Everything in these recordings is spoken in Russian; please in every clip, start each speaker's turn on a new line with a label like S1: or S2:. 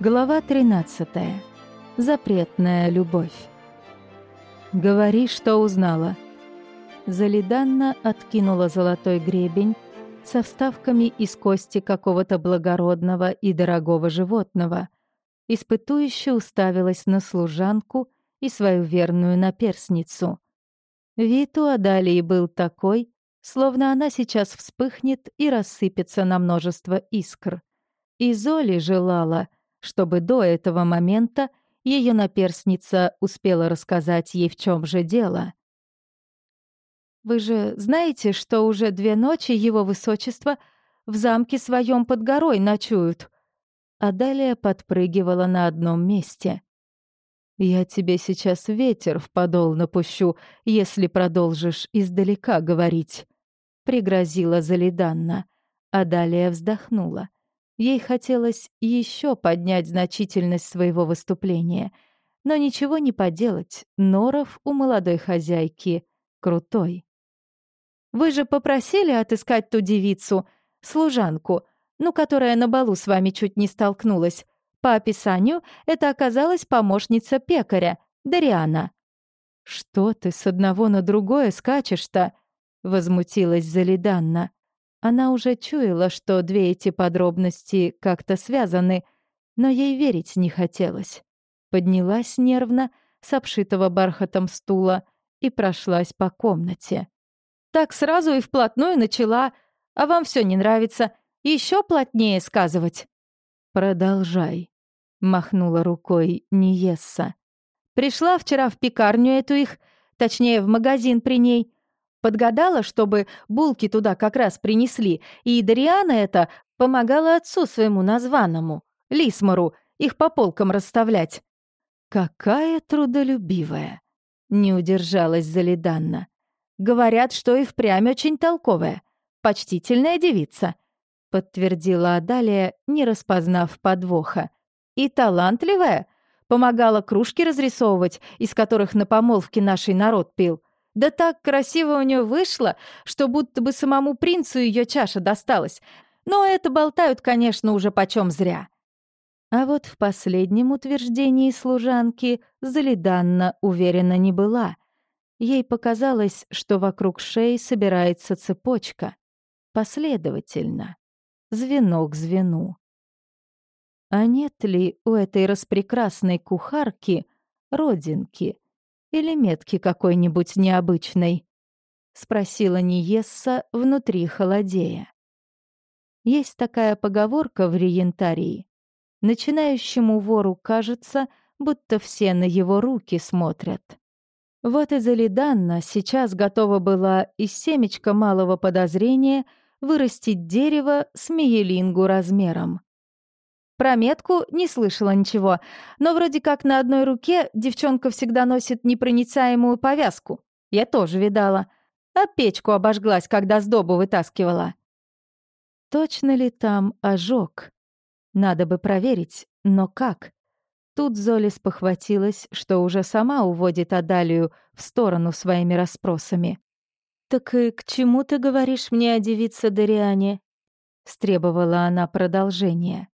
S1: Глава 13. Запретная любовь. «Говори, что узнала». Залиданна откинула золотой гребень со вставками из кости какого-то благородного и дорогого животного, испытующе уставилась на служанку и свою верную наперсницу. Вид у Адалии был такой, словно она сейчас вспыхнет и рассыпется на множество искр. И Золи желала — чтобы до этого момента ее наперсница успела рассказать ей, в чем же дело. «Вы же знаете, что уже две ночи его высочество в замке своем под горой ночуют?» А далее подпрыгивала на одном месте. «Я тебе сейчас ветер в подол напущу, если продолжишь издалека говорить», — пригрозила Залиданна, а далее вздохнула. Ей хотелось еще поднять значительность своего выступления, но ничего не поделать, Норов у молодой хозяйки крутой. «Вы же попросили отыскать ту девицу, служанку, ну, которая на балу с вами чуть не столкнулась. По описанию, это оказалась помощница пекаря, Дариана». «Что ты с одного на другое скачешь-то?» — возмутилась Залиданна. Она уже чуяла, что две эти подробности как-то связаны, но ей верить не хотелось. Поднялась нервно с обшитого бархатом стула и прошлась по комнате. «Так сразу и вплотную начала. А вам все не нравится. Еще плотнее сказывать». «Продолжай», — махнула рукой Ниесса. «Пришла вчера в пекарню эту их, точнее, в магазин при ней». Подгадала, чтобы булки туда как раз принесли, и Дариана это помогала отцу своему названному, Лисмару, их по полкам расставлять. «Какая трудолюбивая!» — не удержалась Залиданна. «Говорят, что и впрямь очень толковая, почтительная девица», — подтвердила Адалия, не распознав подвоха. «И талантливая, помогала кружки разрисовывать, из которых на помолвке нашей народ пил». Да так красиво у нее вышло, что будто бы самому принцу ее чаша досталась. Но это болтают, конечно, уже почем зря. А вот в последнем утверждении служанки Залиданна уверена не была. Ей показалось, что вокруг шеи собирается цепочка. Последовательно. Звено к звену. А нет ли у этой распрекрасной кухарки родинки — или метки какой-нибудь необычной?» — спросила Ниесса внутри холодея. Есть такая поговорка в Риентарии. Начинающему вору кажется, будто все на его руки смотрят. Вот и Залиданна сейчас готова была из семечка малого подозрения вырастить дерево с миелингу размером. Про метку не слышала ничего, но вроде как на одной руке девчонка всегда носит непроницаемую повязку. Я тоже видала. А печку обожглась, когда сдобу вытаскивала. Точно ли там ожог? Надо бы проверить, но как? Тут Золис похватилась, что уже сама уводит Адалию в сторону своими расспросами. «Так и к чему ты говоришь мне о девице Дариане?» — стребовала она продолжения.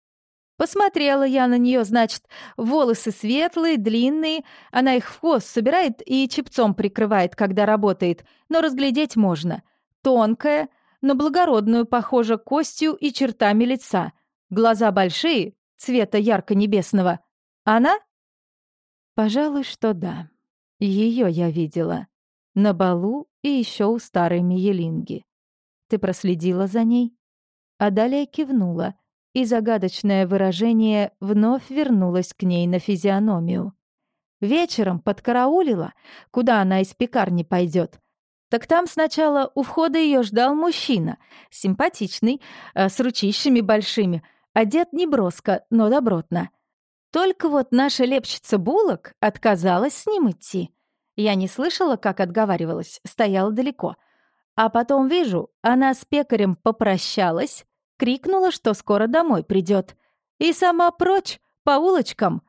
S1: Посмотрела я на нее, значит, волосы светлые, длинные, она их в хвост собирает и чепцом прикрывает, когда работает, но разглядеть можно. Тонкая, но благородную, похоже, костью и чертами лица. Глаза большие, цвета ярко-небесного. Она? Пожалуй, что да. Ее я видела. На балу и еще у старой Миелинги. Ты проследила за ней? А далее кивнула — и загадочное выражение вновь вернулось к ней на физиономию. Вечером подкараулила, куда она из пекарни пойдет. Так там сначала у входа ее ждал мужчина, симпатичный, э, с ручищами большими, одет не броско, но добротно. Только вот наша лепщица булок отказалась с ним идти. Я не слышала, как отговаривалась, стояла далеко. А потом вижу, она с пекарем попрощалась, крикнула, что скоро домой придет. И сама прочь, по улочкам.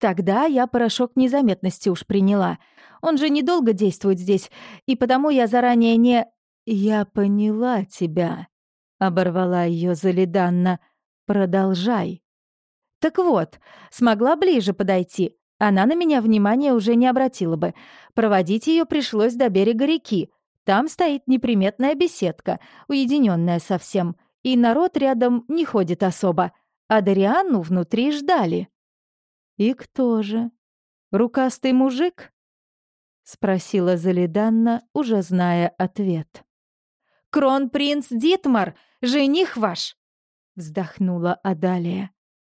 S1: Тогда я порошок незаметности уж приняла. Он же недолго действует здесь, и потому я заранее не... «Я поняла тебя», — оборвала ее Залиданна. «Продолжай». Так вот, смогла ближе подойти. Она на меня внимания уже не обратила бы. Проводить ее пришлось до берега реки. Там стоит неприметная беседка, уединенная совсем, и народ рядом не ходит особо. А Дарианну внутри ждали. «И кто же? Рукастый мужик?» — спросила Залиданна, уже зная ответ.
S2: «Кронпринц Дитмар, жених ваш!»
S1: — вздохнула Адалия.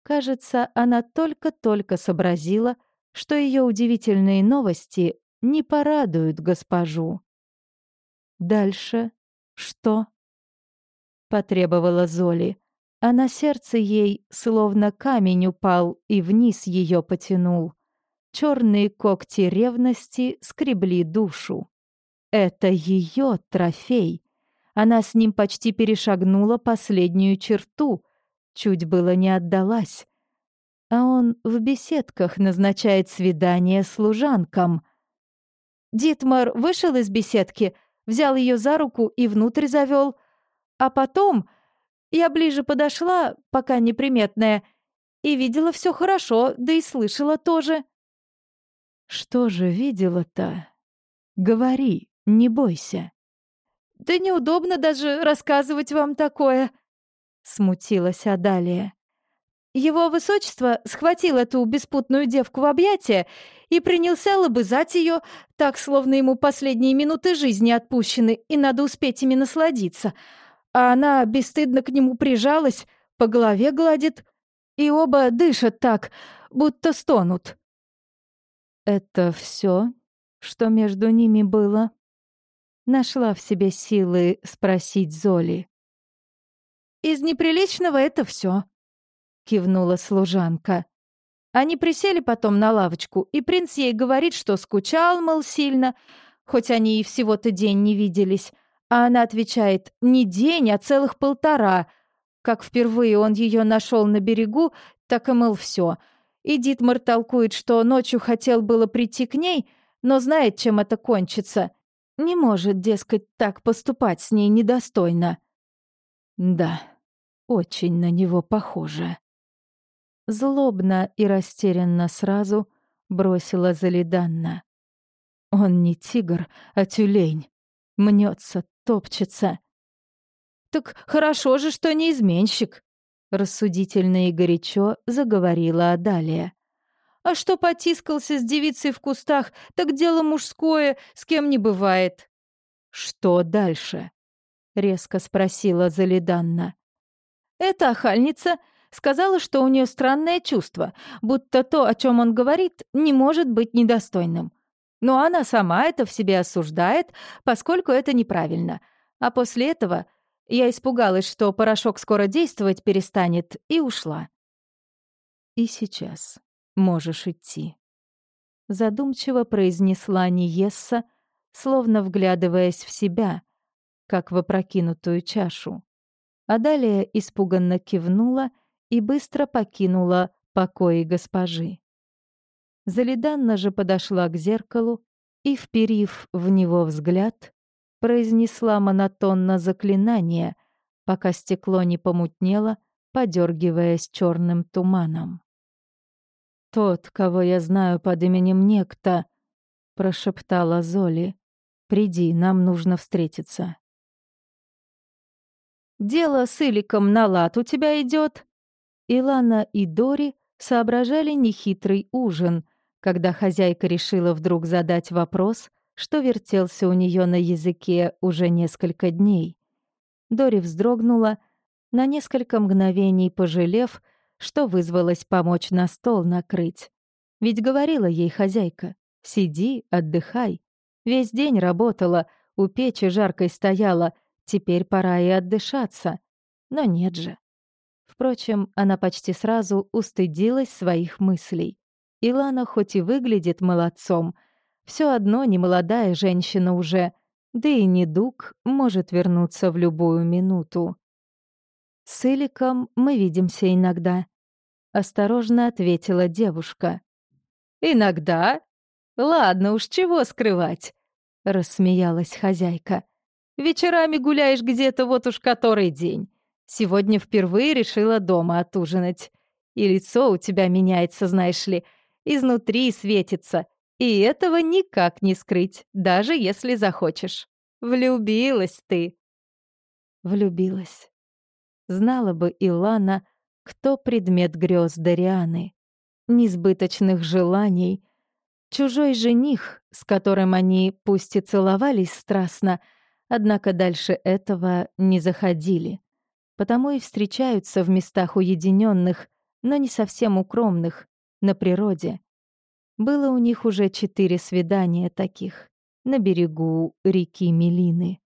S1: Кажется, она только-только сообразила, что ее удивительные новости не порадуют госпожу. «Дальше что?» — потребовала Золи, а на сердце ей словно камень упал и вниз ее потянул. Черные когти ревности скребли душу. Это ее трофей. Она с ним почти перешагнула последнюю черту, чуть было не отдалась. А он в беседках назначает свидание служанкам. Дитмар вышел из беседки, взял ее за руку и внутрь завел. А потом я ближе подошла, пока неприметная, и видела все хорошо, да и слышала тоже. Что же видела-то? Говори, не бойся. Да неудобно даже рассказывать вам такое, смутилась Адалия. Его высочество схватил эту беспутную девку в объятия и принялся лобызать ее, так, словно ему последние минуты жизни отпущены, и надо успеть ими насладиться. А она бесстыдно к нему прижалась, по голове гладит, и оба дышат так, будто стонут. Это все, что между ними было? Нашла в себе силы спросить Золи. «Из неприличного это все, кивнула служанка. Они присели потом на лавочку, и принц ей говорит, что скучал, мол, сильно, хоть они и всего-то день не виделись. А она отвечает, не день, а целых полтора. Как впервые он ее нашел на берегу, так и, мол, все — и Дитмар толкует, что ночью хотел было прийти к ней, но знает, чем это кончится. Не может, дескать, так поступать с ней недостойно. Да, очень на него похоже. Злобно и растерянно сразу бросила Залиданна. Он не тигр, а тюлень. Мнется, топчется. «Так хорошо же, что не изменщик», Рассудительно и горячо заговорила Адалия. «А что потискался с девицей в кустах, так дело мужское, с кем не бывает». «Что дальше?» — резко спросила Залиданна. «Эта охальница сказала, что у нее странное чувство, будто то, о чем он говорит, не может быть недостойным. Но она сама это в себе осуждает, поскольку это неправильно. А после этого я испугалась, что порошок скоро действовать перестанет, и ушла. «И сейчас можешь идти», — задумчиво произнесла Ниесса, словно вглядываясь в себя, как в опрокинутую чашу. А далее испуганно кивнула и быстро покинула покои госпожи. Залиданна же подошла к зеркалу и, вперив в него взгляд, произнесла монотонно заклинание, пока стекло не помутнело, подергиваясь черным туманом. «Тот, кого я знаю под именем Некто», — прошептала Золи. «Приди, нам нужно встретиться». «Дело с Иликом на лад у тебя идет. Илана и Дори соображали нехитрый ужин, когда хозяйка решила вдруг задать вопрос, что вертелся у нее на языке уже несколько дней. Дори вздрогнула, на несколько мгновений пожалев, что вызвалась помочь на стол накрыть. Ведь говорила ей хозяйка, «Сиди, отдыхай». Весь день работала, у печи жаркой стояла, теперь пора и отдышаться. Но нет же. Впрочем, она почти сразу устыдилась своих мыслей. Илана хоть и выглядит молодцом — все одно не молодая женщина уже, да и недуг может вернуться в любую минуту. «С Иликом мы видимся иногда», — осторожно ответила девушка. «Иногда? Ладно уж, чего скрывать», — рассмеялась хозяйка. «Вечерами гуляешь где-то вот уж который день. Сегодня впервые решила дома отужинать.
S2: И лицо у тебя меняется, знаешь ли, изнутри светится, и этого никак не скрыть, даже если захочешь. Влюбилась ты.
S1: Влюбилась. Знала бы Илана, кто предмет грез Дарианы. Несбыточных желаний. Чужой жених, с которым они пусть и целовались страстно, однако дальше этого не заходили. Потому и встречаются в местах уединенных, но не совсем укромных, на природе. Было у них уже четыре свидания таких на берегу реки Мелины.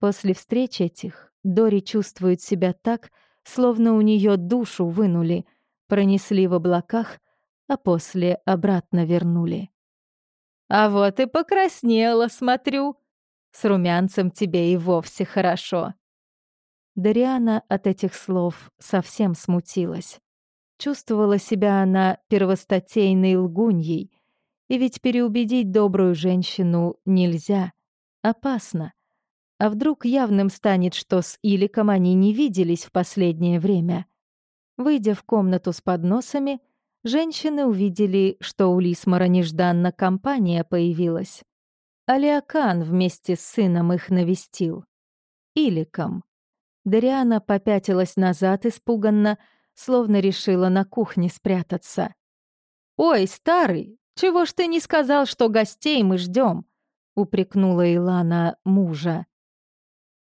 S1: После встреч этих Дори чувствует себя так, словно у нее душу вынули, пронесли в облаках, а после обратно вернули.
S2: «А вот и покраснела, смотрю. С румянцем тебе и вовсе хорошо».
S1: Дариана от этих слов совсем смутилась. Чувствовала себя она первостатейной лгуньей, и ведь переубедить добрую женщину нельзя. Опасно. А вдруг явным станет, что с Иликом они не виделись в последнее время? Выйдя в комнату с подносами, женщины увидели, что у Лисмара нежданно компания появилась. Алиакан вместе с сыном их навестил. Иликом. Дариана попятилась назад испуганно, словно решила на кухне спрятаться.
S2: «Ой, старый, чего ж ты не сказал, что гостей мы ждем? упрекнула Илана мужа.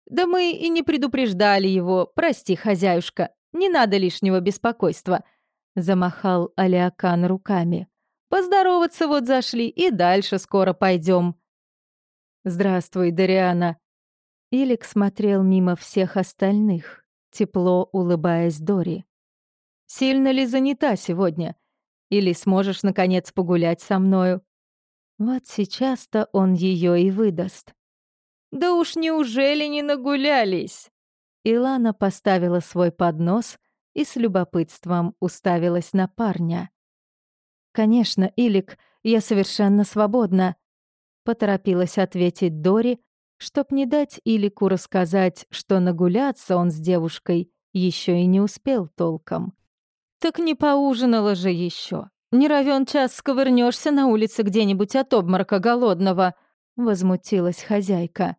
S2: «Да мы и не предупреждали его, прости, хозяюшка, не надо лишнего беспокойства», — замахал Алиакан руками. «Поздороваться вот зашли и дальше скоро пойдем.
S1: «Здравствуй, Дариана». Илик смотрел мимо всех остальных, тепло улыбаясь Дори. «Сильно ли занята сегодня? Или сможешь, наконец, погулять со мною?» Вот сейчас-то он ее и выдаст.
S2: Да уж неужели не нагулялись?
S1: Илана поставила свой поднос и с любопытством уставилась на парня. «Конечно, Илик, я совершенно свободна», — поторопилась ответить Дори, чтоб не дать Илику рассказать, что нагуляться он с девушкой еще и не успел толком.
S2: «Так не поужинала же еще. Не равен час сковырнешься на улице где-нибудь от обморока голодного», — возмутилась хозяйка.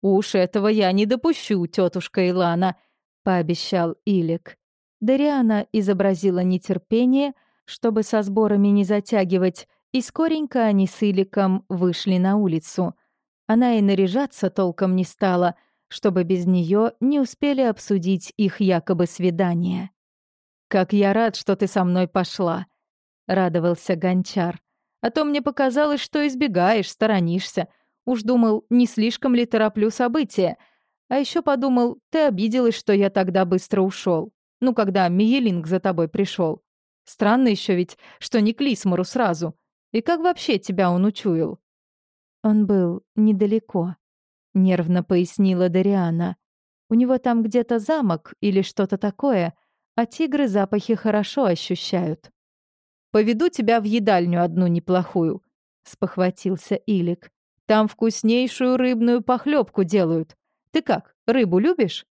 S2: «Уж этого я не допущу, тетушка Илана», — пообещал Илик.
S1: Дариана изобразила нетерпение, чтобы со сборами не затягивать, и скоренько они с Иликом вышли на улицу. Она и наряжаться толком не стала, чтобы без нее не успели обсудить их якобы свидание.
S2: «Как я рад, что ты со мной пошла», — радовался Гончар. «А то мне показалось, что избегаешь, сторонишься. Уж думал, не слишком ли тороплю события. А еще подумал, ты обиделась, что я тогда быстро ушел. Ну, когда Миелинг за тобой пришел. Странно еще ведь, что не к Лисмору сразу. И как вообще тебя он учуял?
S1: Он был недалеко, нервно пояснила Дариана. У него там где-то замок или что-то такое, а тигры запахи хорошо ощущают.
S2: «Поведу тебя в едальню одну неплохую», — спохватился Илик. Там вкуснейшую рыбную похлебку делают. Ты как, рыбу любишь?»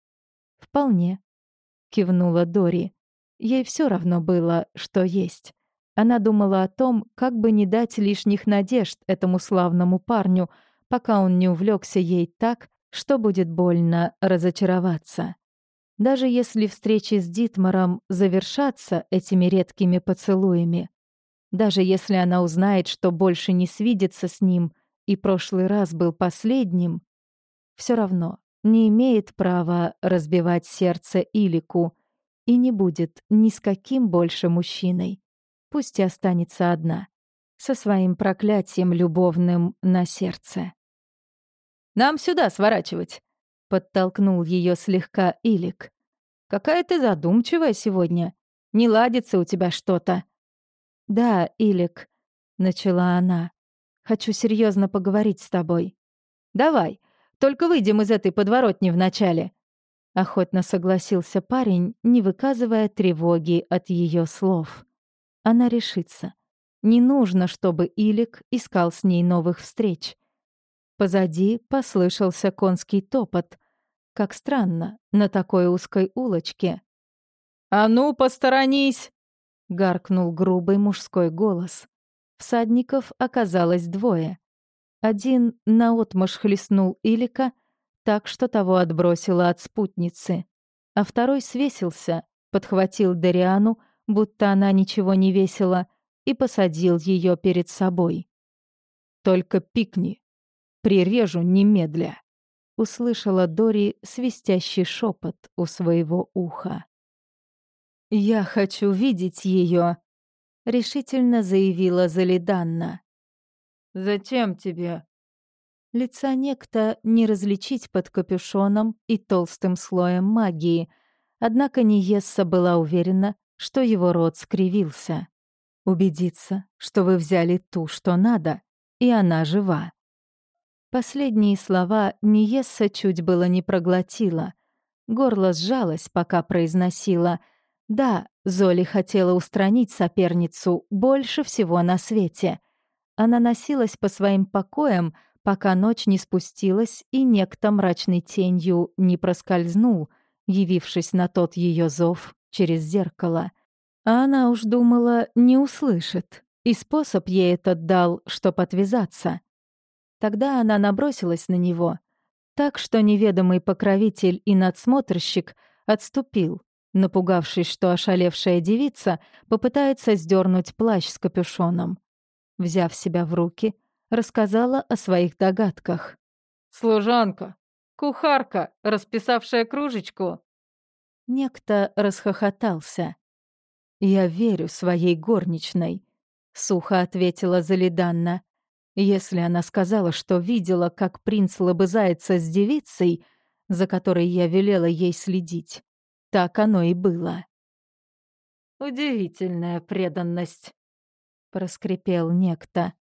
S1: «Вполне», — кивнула Дори. Ей все равно было, что есть. Она думала о том, как бы не дать лишних надежд этому славному парню, пока он не увлекся ей так, что будет больно разочароваться. Даже если встречи с Дитмаром завершатся этими редкими поцелуями, даже если она узнает, что больше не свидится с ним — и прошлый раз был последним, все равно не имеет права разбивать сердце Илику и не будет ни с каким больше мужчиной. Пусть и останется одна, со своим проклятием любовным на сердце.
S2: «Нам сюда сворачивать», — подтолкнул ее слегка Илик. «Какая ты задумчивая сегодня. Не ладится у тебя что-то».
S1: «Да, Илик», — начала она. Хочу серьезно поговорить с тобой».
S2: «Давай, только выйдем из этой подворотни вначале».
S1: Охотно согласился парень, не выказывая тревоги от ее слов. Она решится. Не нужно, чтобы Илик искал с ней новых встреч. Позади послышался конский топот. Как странно, на такой узкой улочке.
S2: «А ну, посторонись!»
S1: — гаркнул грубый мужской голос. Всадников оказалось двое. Один наотмашь хлестнул Илика, так что того отбросило от спутницы, а второй свесился, подхватил Дариану, будто она ничего не весила, и посадил ее перед собой. «Только пикни. Прирежу немедля», — услышала Дори свистящий шепот у своего уха. «Я хочу видеть ее», — решительно заявила Залиданна.
S2: «Зачем тебе?»
S1: Лица некто не различить под капюшоном и толстым слоем магии, однако Ниесса была уверена, что его рот скривился. «Убедиться, что вы взяли ту, что надо, и она жива». Последние слова Ниесса чуть было не проглотила. Горло сжалось, пока произносила — да, Золи хотела устранить соперницу больше всего на свете. Она носилась по своим покоям, пока ночь не спустилась и некто мрачной тенью не проскользнул, явившись на тот ее зов через зеркало. А она уж думала, не услышит, и способ ей этот дал, чтоб отвязаться. Тогда она набросилась на него, так что неведомый покровитель и надсмотрщик отступил, напугавшись, что ошалевшая девица попытается сдернуть плащ с капюшоном. Взяв себя в руки, рассказала о своих догадках.
S2: «Служанка! Кухарка, расписавшая кружечку!»
S1: Некто расхохотался. «Я верю своей горничной», — сухо ответила Залиданна. «Если она сказала, что видела, как принц лобызается с девицей, за которой я велела ей следить, так оно и было.
S2: «Удивительная преданность», — проскрипел
S1: некто.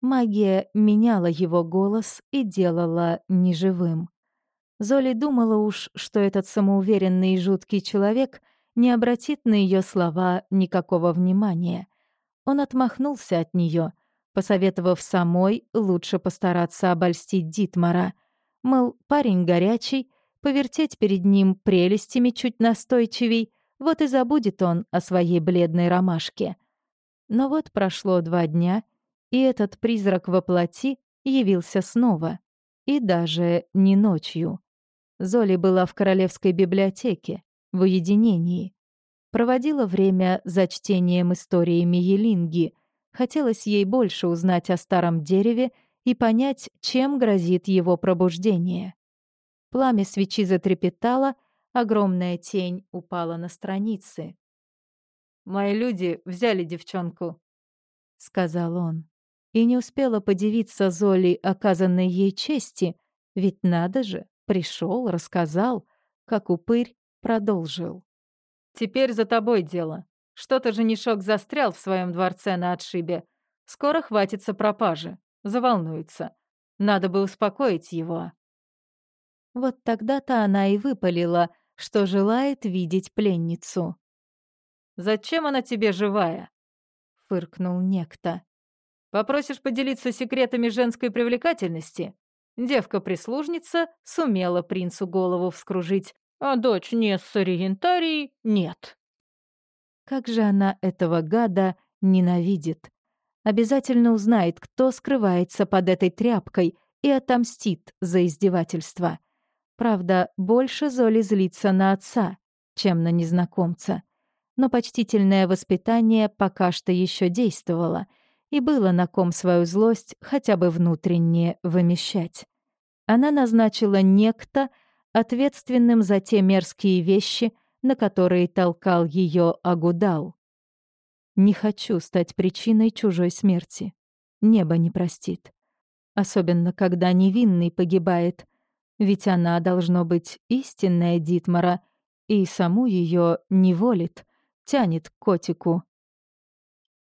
S1: Магия меняла его голос и делала неживым. Золи думала уж, что этот самоуверенный и жуткий человек не обратит на ее слова никакого внимания. Он отмахнулся от нее, посоветовав самой лучше постараться обольстить Дитмара. Мол, парень горячий, повертеть перед ним прелестями чуть настойчивей, вот и забудет он о своей бледной ромашке. Но вот прошло два дня, и этот призрак во плоти явился снова. И даже не ночью. Золи была в королевской библиотеке, в уединении. Проводила время за чтением истории Миелинги. Хотелось ей больше узнать о старом дереве и понять, чем грозит его пробуждение. Пламя свечи затрепетало, огромная тень упала на страницы.
S2: «Мои люди взяли девчонку», — сказал он.
S1: И не успела подивиться Золи оказанной ей чести, ведь надо же, пришел, рассказал, как упырь продолжил.
S2: «Теперь за тобой дело. Что-то женишок застрял в своем дворце на отшибе. Скоро хватится пропажи. Заволнуется. Надо бы успокоить его.
S1: Вот тогда-то она и выпалила, что желает видеть пленницу.
S2: «Зачем она тебе живая?»
S1: — фыркнул некто.
S2: «Попросишь поделиться секретами женской привлекательности?» Девка-прислужница сумела принцу голову вскружить, а дочь Нессари Янтарии нет.
S1: Как же она этого гада ненавидит. Обязательно узнает, кто скрывается под этой тряпкой и отомстит за издевательство. Правда, больше Золи злится на отца, чем на незнакомца. Но почтительное воспитание пока что еще действовало, и было на ком свою злость хотя бы внутренне вымещать. Она назначила некто ответственным за те мерзкие вещи, на которые толкал ее Агудал. «Не хочу стать причиной чужой смерти. Небо не простит. Особенно, когда невинный погибает — ведь она, должно быть, истинная Дитмара, и саму ее не волит, тянет к котику.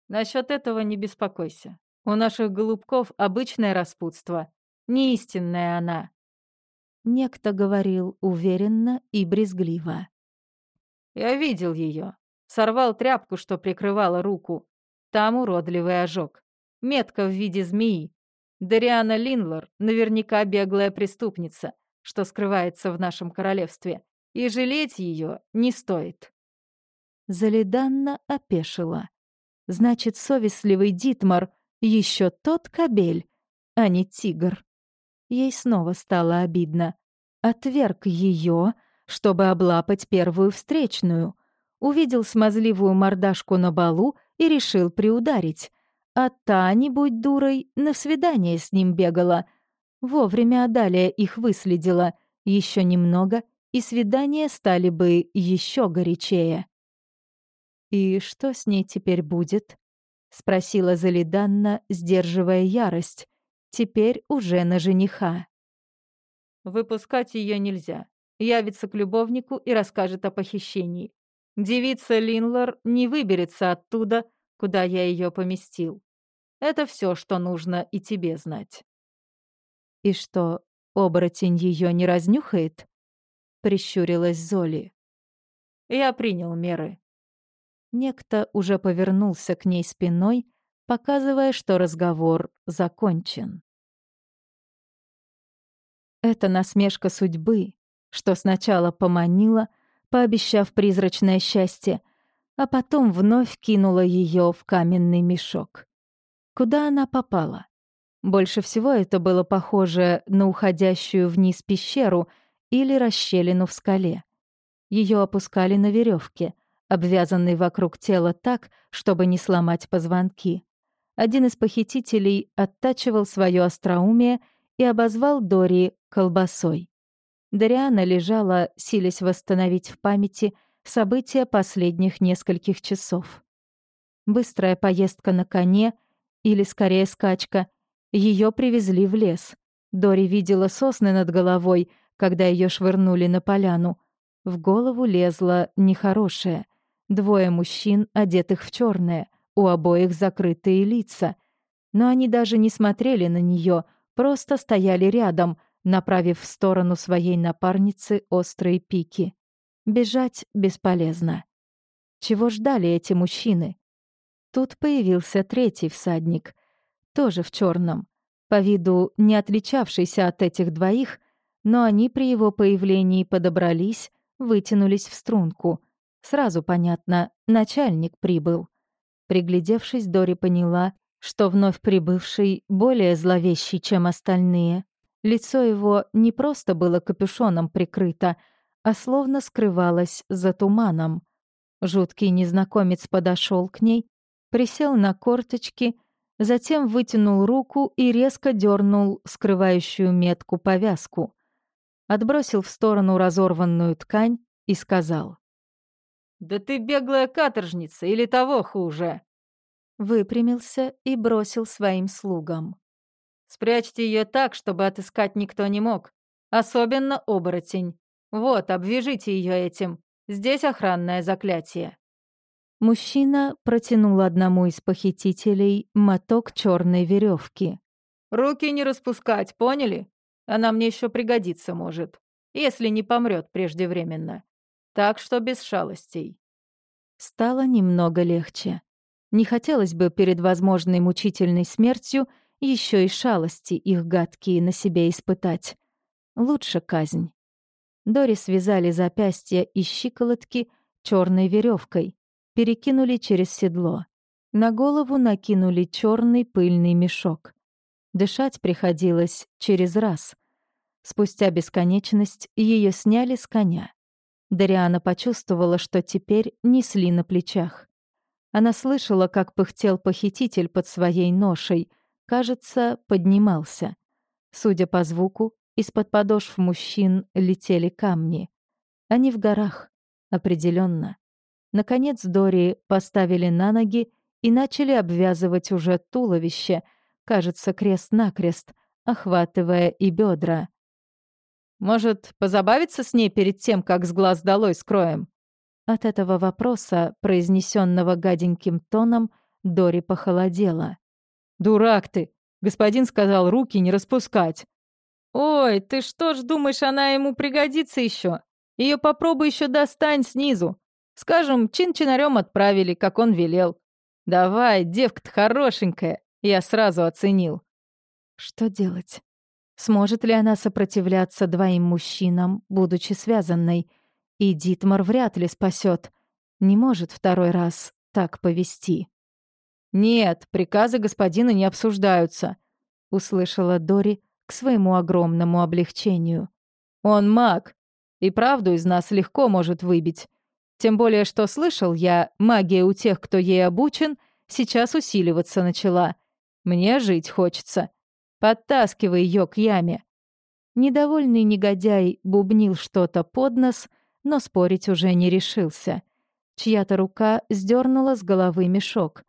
S2: Насчет этого не беспокойся. У наших голубков обычное распутство. Не истинная она.
S1: Некто говорил уверенно и брезгливо.
S2: Я видел ее. Сорвал тряпку, что прикрывала руку. Там уродливый ожог. Метка в виде змеи. Дариана Линлор наверняка беглая преступница что скрывается в нашем королевстве, и жалеть ее не стоит».
S1: Залиданна опешила. Значит, совестливый Дитмар еще тот кобель, а не тигр. Ей снова стало обидно. Отверг ее, чтобы облапать первую встречную. Увидел смазливую мордашку на балу и решил приударить. А та, не будь дурой, на свидание с ним бегала. Вовремя Адалия их выследила. Еще немного, и свидания стали бы еще горячее. «И что с ней теперь будет?» — спросила Залиданна, сдерживая ярость. Теперь уже на жениха.
S2: «Выпускать ее нельзя. Явится к любовнику и расскажет о похищении. Девица Линлор не выберется оттуда, куда я ее поместил. Это все, что нужно и тебе знать».
S1: «И что, оборотень ее не разнюхает?» — прищурилась Золи.
S2: «Я принял меры»,
S1: Некто уже повернулся к ней спиной, показывая, что разговор закончен. Это насмешка судьбы, что сначала поманила, пообещав призрачное счастье, а потом вновь кинула ее в каменный мешок. Куда она попала? Больше всего это было похоже на уходящую вниз пещеру или расщелину в скале. Ее опускали на веревке, обвязанный вокруг тела так, чтобы не сломать позвонки. Один из похитителей оттачивал свое остроумие и обозвал Дори колбасой. Дариана лежала, силясь восстановить в памяти события последних нескольких часов. Быстрая поездка на коне, или скорее скачка, ее привезли в лес. Дори видела сосны над головой, когда ее швырнули на поляну. В голову лезло нехорошее. Двое мужчин, одетых в черное, у обоих закрытые лица. Но они даже не смотрели на нее, просто стояли рядом, направив в сторону своей напарницы острые пики. Бежать бесполезно. Чего ждали эти мужчины? Тут появился третий всадник, тоже в черном, по виду не отличавшийся от этих двоих, но они при его появлении подобрались, вытянулись в струнку — Сразу понятно, начальник прибыл. Приглядевшись, Дори поняла, что вновь прибывший более зловещий, чем остальные. Лицо его не просто было капюшоном прикрыто, а словно скрывалось за туманом. Жуткий незнакомец подошел к ней, присел на корточки, затем вытянул руку и резко дернул скрывающую метку повязку. Отбросил в сторону разорванную ткань и сказал.
S2: «Да ты беглая каторжница или того хуже!»
S1: Выпрямился и бросил своим слугам.
S2: «Спрячьте ее так, чтобы отыскать никто не мог. Особенно оборотень. Вот, обвяжите ее этим. Здесь охранное заклятие».
S1: Мужчина протянул одному из похитителей моток черной веревки.
S2: «Руки не распускать, поняли? Она мне еще пригодится может, если не помрет преждевременно. Так что без шалостей.
S1: Стало немного легче. Не хотелось бы перед возможной мучительной смертью еще и шалости их гадкие на себе испытать. Лучше казнь. Дори связали запястья и щиколотки черной веревкой, перекинули через седло. На голову накинули черный пыльный мешок. Дышать приходилось через раз. Спустя бесконечность ее сняли с коня. Дариана почувствовала, что теперь несли на плечах. Она слышала, как пыхтел похититель под своей ношей. Кажется, поднимался. Судя по звуку, из-под подошв мужчин летели камни. Они в горах, определенно. Наконец Дори поставили на ноги и начали обвязывать уже туловище, кажется, крест-накрест, охватывая и бедра.
S2: Может, позабавиться с ней перед тем, как с глаз долой скроем?»
S1: От этого вопроса, произнесенного гаденьким тоном, Дори похолодела.
S2: «Дурак ты! Господин сказал руки не распускать!» «Ой, ты что ж думаешь, она ему пригодится еще? Ее попробуй еще достань снизу. Скажем, чин-чинарем отправили, как он велел. Давай, девка-то хорошенькая, я сразу оценил».
S1: «Что делать?» Сможет ли она сопротивляться двоим мужчинам, будучи связанной? И Дитмар вряд ли спасет. Не может второй раз так повести.
S2: «Нет, приказы господина не обсуждаются», — услышала Дори к своему огромному облегчению. «Он маг, и правду из нас легко может выбить. Тем более, что слышал я, магия у тех, кто ей обучен, сейчас усиливаться начала. Мне жить хочется. Подтаскивай ее к яме». Недовольный негодяй бубнил что-то под нос, но спорить уже не решился. Чья-то рука сдернула с головы мешок.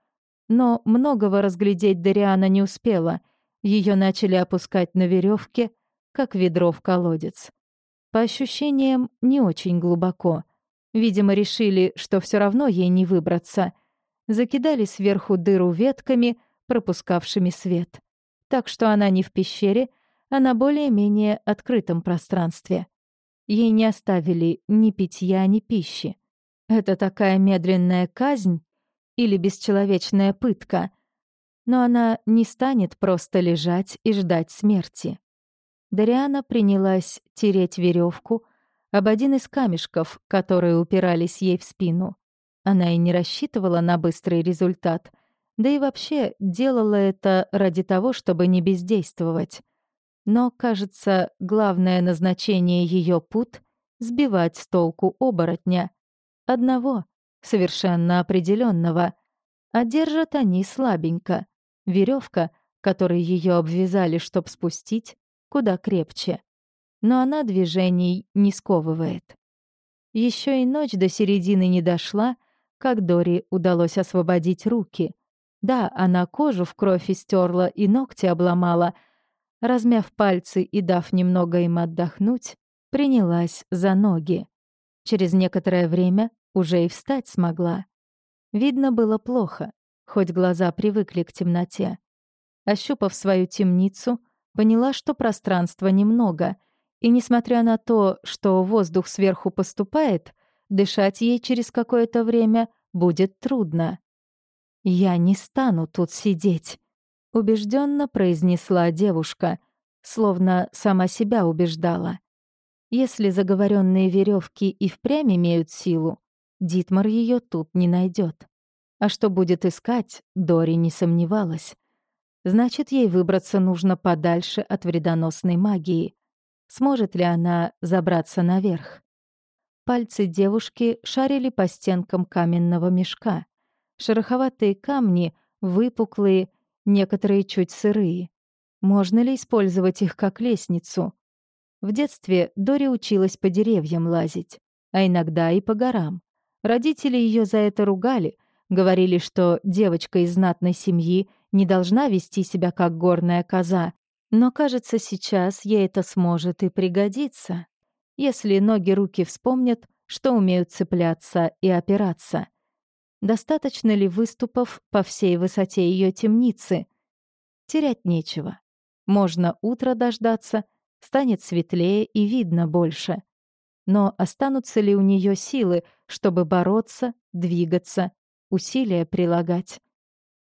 S2: Но многого разглядеть Дариана не успела. Ее начали опускать на веревке, как ведро в колодец. По ощущениям, не очень глубоко. Видимо, решили, что все равно ей не выбраться. Закидали сверху дыру ветками, пропускавшими свет. Так что она не в пещере, а на более-менее открытом пространстве. Ей не оставили ни питья, ни пищи. Это такая медленная казнь или бесчеловечная пытка, но она не станет просто лежать и ждать смерти. Дариана принялась тереть веревку об один из камешков, которые упирались ей в спину. Она и не рассчитывала на быстрый результат, да и вообще делала это ради того, чтобы не бездействовать. Но, кажется, главное назначение ее пут — сбивать с толку оборотня. Одного, совершенно определенного. А держат они слабенько. Веревка, которой ее обвязали, чтоб спустить, куда крепче. Но она движений не сковывает. Еще и ночь до середины не дошла, как Дори удалось освободить руки. Да, она кожу в кровь истерла и ногти обломала. Размяв пальцы и дав немного им отдохнуть, принялась за ноги. Через некоторое время уже и встать смогла. Видно было плохо, хоть глаза привыкли к темноте. Ощупав свою темницу, поняла, что пространства немного, и, несмотря на то, что воздух сверху поступает, дышать ей через какое-то время будет трудно. «Я не стану тут сидеть», — убежденно произнесла девушка, словно сама себя убеждала. Если заговоренные веревки и впрямь имеют силу, Дитмар ее тут не найдет. А что будет искать, Дори не сомневалась. Значит, ей выбраться нужно подальше от вредоносной магии. Сможет ли она забраться наверх? Пальцы девушки шарили по стенкам каменного мешка. Шероховатые камни, выпуклые, некоторые чуть сырые. Можно ли использовать их как лестницу? В детстве Дори училась по деревьям лазить, а иногда и по горам. Родители ее за это ругали, говорили, что девочка из знатной семьи не должна вести себя как горная коза, но, кажется, сейчас ей это сможет и пригодиться, если ноги-руки вспомнят, что умеют цепляться и опираться. Достаточно ли выступов по всей высоте ее темницы? Терять нечего. Можно утро дождаться, станет светлее и видно больше. Но останутся ли у нее силы, чтобы бороться, двигаться, усилия прилагать?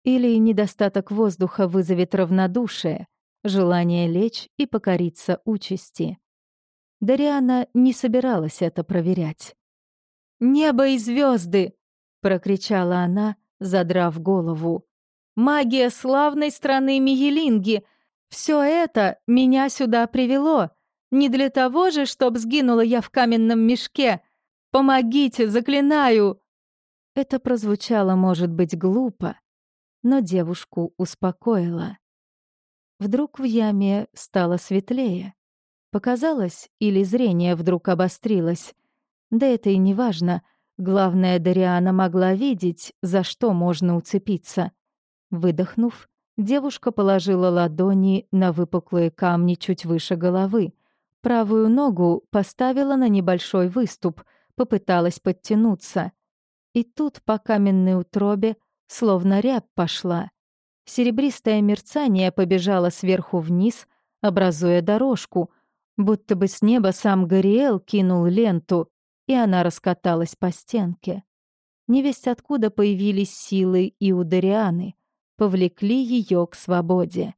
S2: Или недостаток воздуха вызовет равнодушие, желание лечь и покориться участи? Дариана не собиралась это проверять. «Небо и звезды! прокричала она, задрав голову. «Магия славной страны Миелинги! Все это меня сюда привело!» Не для того же, чтоб сгинула я в каменном мешке. Помогите, заклинаю!» Это прозвучало, может быть, глупо, но девушку успокоило. Вдруг в яме стало светлее. Показалось, или зрение вдруг обострилось. Да это и не важно. Главное, Дариана могла видеть, за что можно уцепиться. Выдохнув, девушка положила ладони на выпуклые камни чуть выше головы. Правую ногу поставила на небольшой выступ, попыталась подтянуться. И тут по каменной утробе словно рябь пошла. Серебристое мерцание побежало сверху вниз, образуя дорожку, будто бы с неба сам Гориэл кинул ленту, и она раскаталась по стенке. Невесть откуда появились силы и у Дарианы, повлекли ее к свободе.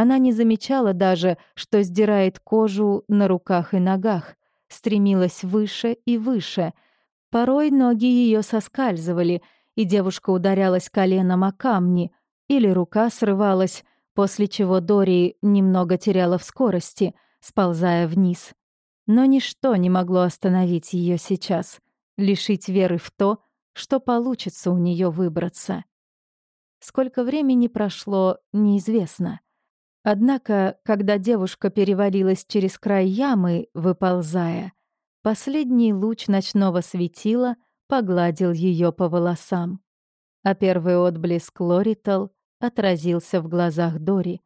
S2: Она не замечала даже, что сдирает кожу на руках и ногах, стремилась выше и выше. Порой ноги ее соскальзывали,
S1: и девушка ударялась коленом о камни, или рука срывалась, после чего Дори немного теряла в скорости, сползая вниз. Но ничто не могло остановить ее сейчас, лишить веры в то, что получится у нее выбраться. Сколько времени прошло, неизвестно. Однако, когда девушка перевалилась через край ямы, выползая, последний луч ночного светила погладил ее по волосам. А первый отблеск Лоритал отразился в глазах Дори,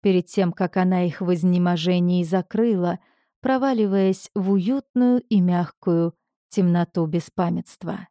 S1: перед тем, как она их в изнеможении закрыла, проваливаясь в уютную и мягкую темноту беспамятства.